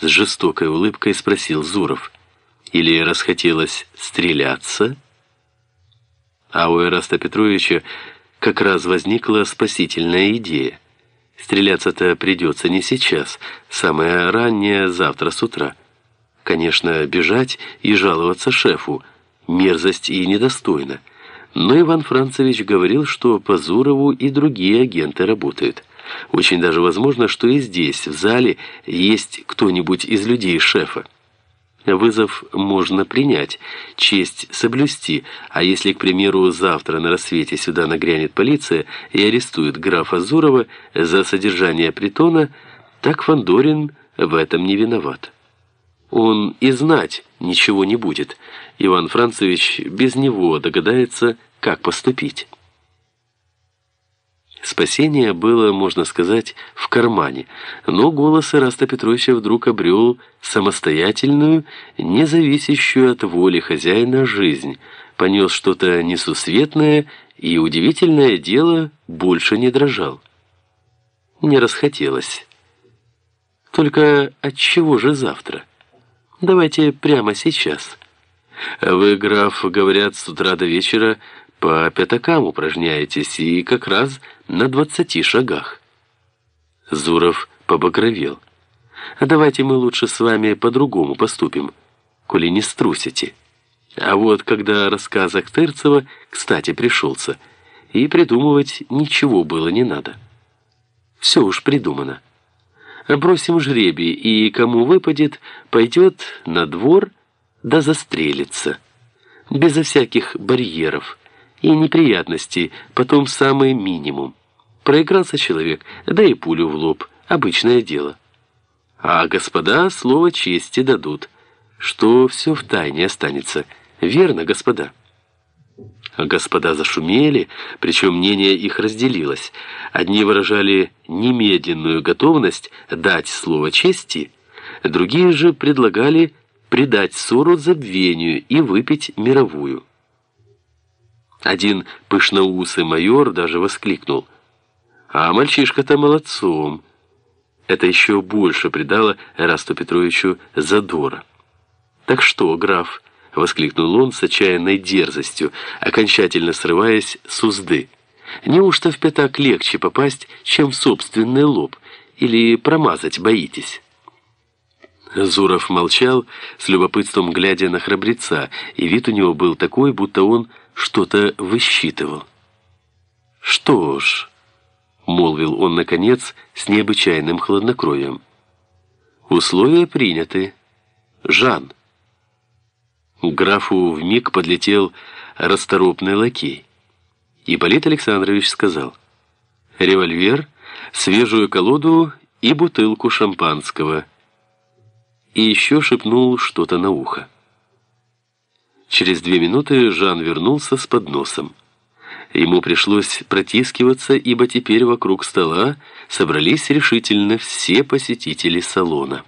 с жестокой улыбкой спросил Зуров. Или расхотелось стреляться? А у Эраста Петровича как раз возникла спасительная идея. Стреляться-то придется не сейчас, самое раннее завтра с утра. Конечно, бежать и жаловаться шефу – мерзость и недостойно. Но Иван Францевич говорил, что по Зурову и другие агенты работают. Очень даже возможно, что и здесь, в зале, есть кто-нибудь из людей шефа. Вызов можно принять, честь соблюсти, а если, к примеру, завтра на рассвете сюда нагрянет полиция и арестует графа Зурова за содержание притона, так Фандорин в этом не виноват. Он и знать ничего не будет. Иван Францевич без него догадается, как поступить. Спасение было, можно сказать, в кармане, но голос Ираста Петровича вдруг обрел самостоятельную, независящую от воли хозяина жизнь, понес что-то несусветное и удивительное дело больше не дрожал. Не расхотелось. Только от чего же завтра? Давайте прямо сейчас. Вы, граф, говорят, с утра до вечера по пятакам упражняетесь и как раз на двадцати шагах. Зуров побагровел. А давайте мы лучше с вами по-другому поступим, коли не струсите. А вот когда рассказ Ахтырцева, кстати, пришелся, и придумывать ничего было не надо. Все уж придумано. Бросим жребий, и кому выпадет, пойдет на двор да застрелится. Безо всяких барьеров и неприятностей, потом самый минимум. Проигрался человек, да и пулю в лоб, обычное дело. А господа слово чести дадут, что все в тайне останется. Верно, господа? Господа зашумели, причем мнение их разделилось. Одни выражали немедленную готовность дать слово чести, другие же предлагали предать ссору забвению и выпить мировую. Один пышноусый майор даже воскликнул. «А мальчишка-то молодцом!» Это еще больше придало Эрасту Петровичу задора. «Так что, граф?» — воскликнул он с отчаянной дерзостью, окончательно срываясь с узды. «Неужто в пятак легче попасть, чем в собственный лоб? Или промазать боитесь?» Зуров молчал, с любопытством глядя на храбреца, и вид у него был такой, будто он что-то высчитывал. «Что ж», — молвил он, наконец, с необычайным хладнокровием, — «условия приняты. Жан». Графу вмиг подлетел расторопный лакей. Ипполит Александрович сказал, «Револьвер, свежую колоду и бутылку шампанского» и еще шепнул что-то на ухо. Через две минуты Жан вернулся с подносом. Ему пришлось протискиваться, ибо теперь вокруг стола собрались решительно все посетители салона.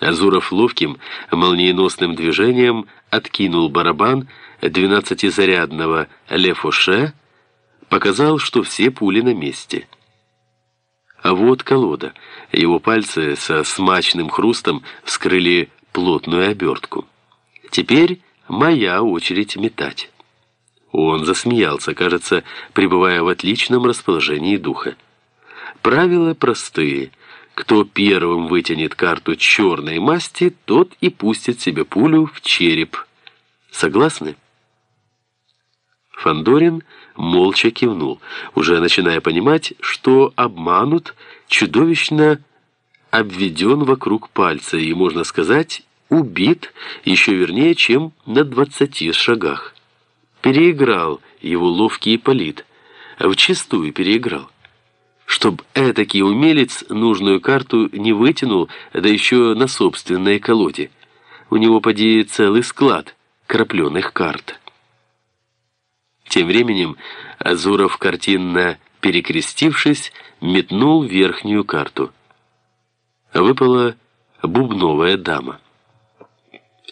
Азуров ловким, молниеносным движением откинул барабан двенадцатизарядного Лефоше, показал, что все пули на месте – а вот колода. Его пальцы со смачным хрустом вскрыли плотную обертку. Теперь моя очередь метать. Он засмеялся, кажется, пребывая в отличном расположении духа. Правила простые. Кто первым вытянет карту черной масти, тот и пустит себе пулю в череп. Согласны? Фандорин молча кивнул, уже начиная понимать, что обманут, чудовищно обведен вокруг пальца и, можно сказать, убит еще вернее, чем на двадцати шагах. Переиграл его ловкий Ипполит, вчистую переиграл. Чтоб этакий умелец нужную карту не вытянул, да еще на собственной колоде. У него, поди, целый склад крапленых карт. Тем временем Азуров, картинно перекрестившись, метнул верхнюю карту. Выпала бубновая дама.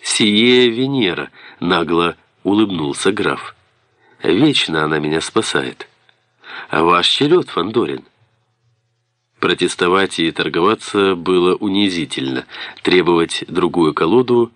«Сие Венера», — нагло улыбнулся граф. «Вечно она меня спасает. А ваш черед, Фандорин». Протестовать и торговаться было унизительно, требовать другую колоду